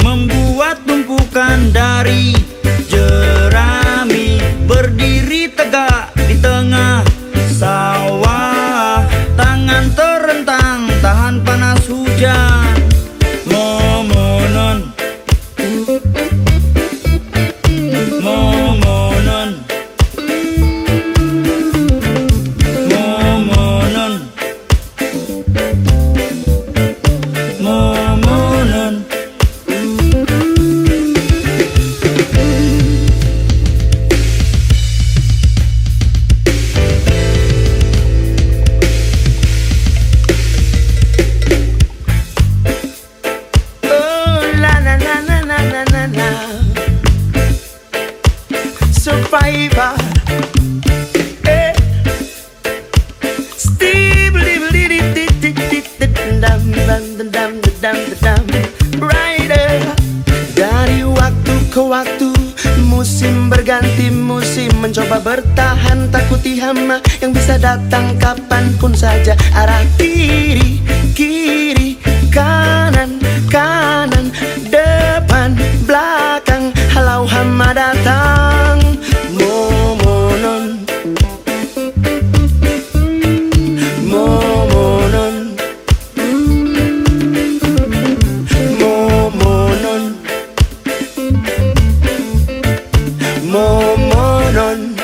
membuat tumpukan dari jerami. Berdiri tegak Survivor. Rider Dari waktu ke waktu Musim berganti musim Mencoba bertahan. Takuti hama Yang bisa datang kapan pun saja Arah kiri, Momonon.